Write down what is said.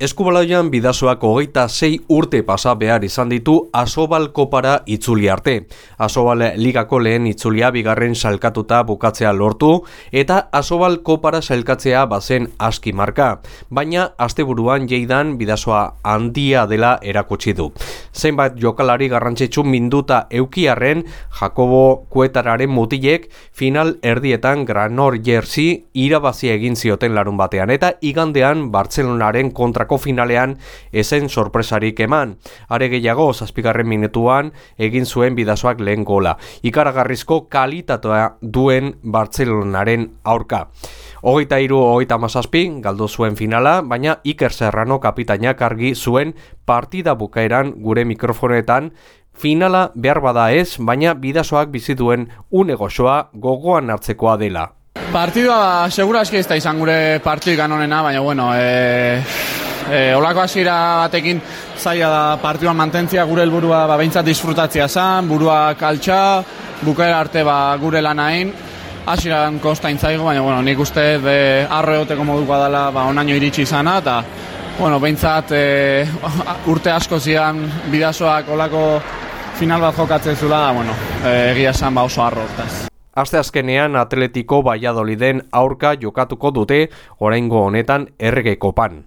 Eskubaloian bidazoak hogeita sei urte pasa behar izan ditu Asobal kopara itzuli arte. Asobal ligako lehen itzulia bigarren salkatuta bukatzea lortu eta Asobal kopara salkatzea bazen aski marka. Baina asteburuan jeidan bidazoa handia dela erakutsi du. Zenbait jokalari garrantzitsu minduta eukiarren Jakobo Kuetararen mutilek final erdietan Granor Jersey irabazi egin zioten larun batean eta igandean Bartzelonaren kontra finalean ezen sorpresarik eman. Are gehiago, zazpigarren minutuan egin zuen bidazoak lehen gola. Ikaragarrizko kalitatea duen Bartzelonaren aurka. Hogeita iru, hogeita mazazpi, galdu zuen finala, baina Iker Serrano kapitainak argi zuen partida bukaeran gure mikrofonetan finala behar bada ez, baina bidazoak bizituen une gozoa gogoan hartzekoa dela. Partidua segura eski ez da izan gure partidu ganonena, baina bueno, e, e, olako hasiera batekin zaila da partiduan mantentzia gure helburua ba beintzat disfrutatzea san, burua kaltxa, bukaera arte ba gure lanain. Hasieran kosta intzaigo, baina bueno, nik uste de arro egoteko modukoa dela ba onaino iritsi izana eta bueno, beintzat e, urte asko zian bidasoak olako final bat jokatzen zula, bueno, e, egia esan ba oso arro hortaz. Aste azkenean Atletiko Valladoliden aurka jokatuko dute oraingo honetan errege kopan.